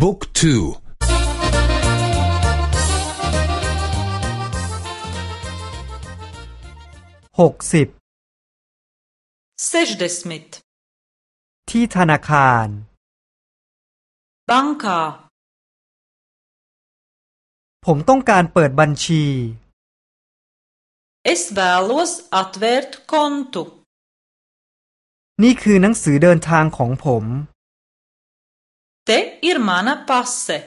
บุ๊กทูหกสิบที่ธนาคารบังคาผมต้องการเปิดบัญชี Es vēlos atvērt kontu. นี่คือหนังสือเดินทางของผม Te ir mana pase.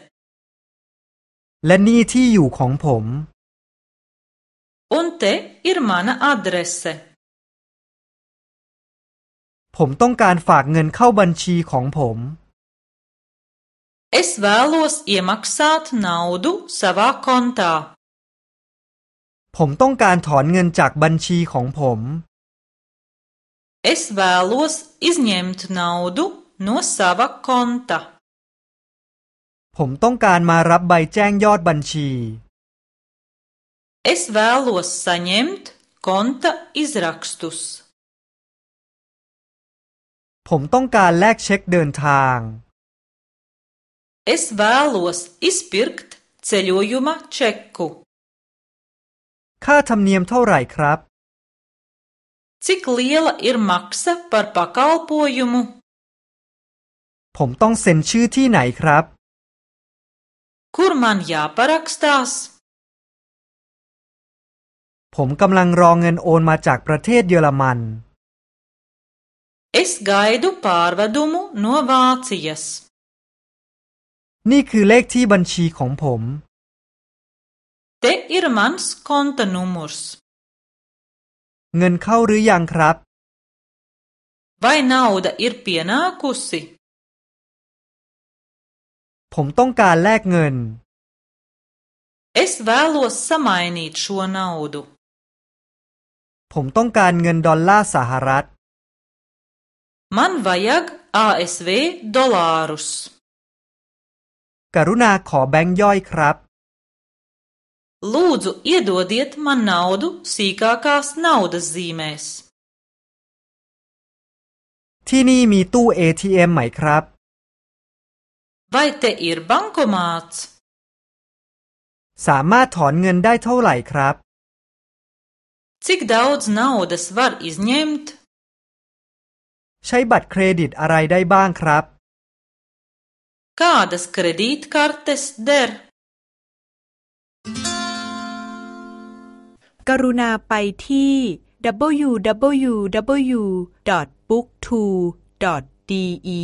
และนี่ที่อยู่ของผม Un te ir mana adrese. ผมต้องการฝากเงินเข้าบัญชีของผม Es vēlos iemaksāt naudu savā kontā. ผมต้องการถอนเงินจากบัญชีของผม Es vēlos izņemt naudu no sava konta. ผมต้องการมารับใบแจ้งยอดบัญชี Es vēlos saņemt konta izrakstus. ผมต้องการแลกเช็คเดินทาง Es vēlos izpirkt ceļojuma čeku. ค่าธรรมเนียมเท่าไหร่ครับ Cik liela ir maksa par pakalpojumu? ผมต้องเซ็นชื่อที่ไหนครับ Kur man jāparakstās? ผมกำลังรอเงินโอนมาจากประเทศเยอรมัน Es gaidu pārvedumu no Vācijas. นี่คือเลขที่บัญชีของผม Te ir mans konta numurs. เงินเข้าหรือยังครับ Vai nauda ir pienākusi? ผมต้องการแลกเงิน Es vēlos samainīt šo naudu. ผมต้องการเงินดอลลาร์สหรัฐ Man vajag ASV dolārus. กรุณาขอแบงค์ย่อยครับ Lūdzu, iedodiet man naudu sīkākās naudas zīmēs. ที่นี่มีตู้ ATM ไหมครับ Vai te ir bankomāts? สามารถถอนเงินได้เท่าไหร่ครับ Cik daudz naudas var izņemt? ใช้บัตรเครดิตอะไรได้บ้างครับ Kādas kredītkartes der? กรุณาไปที่ www.booktwo.de